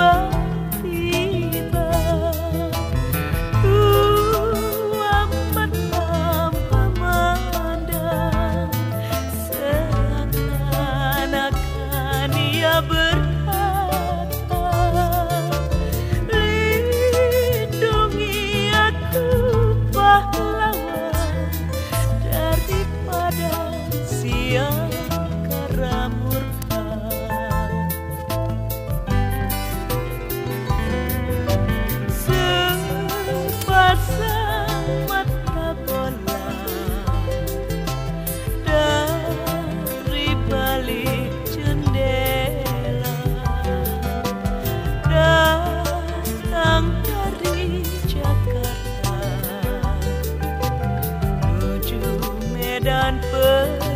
bờ gian phơi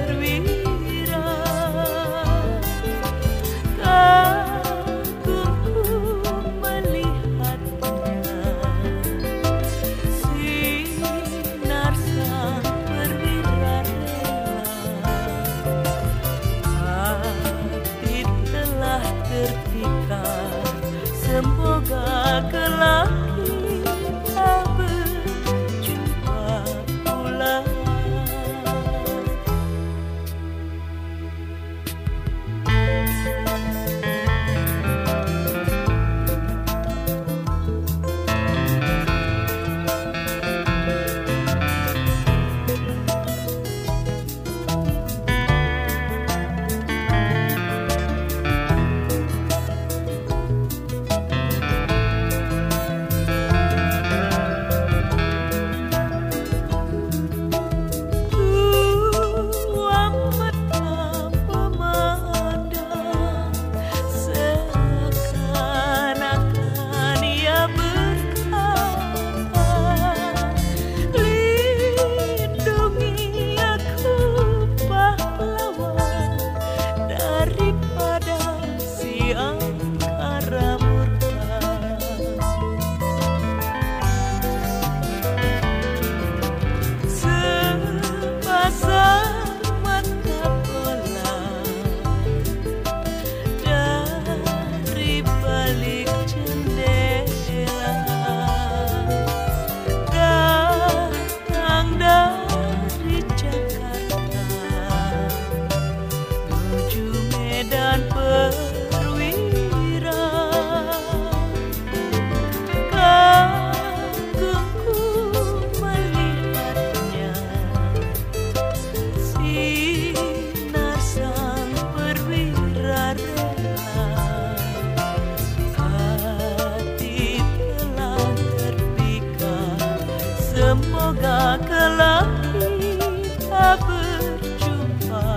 semoga kelak kita berjumpa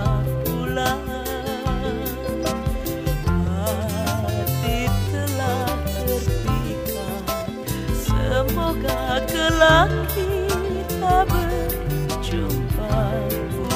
pula hati telah terpikat. Semoga kelak kita berjumpa pula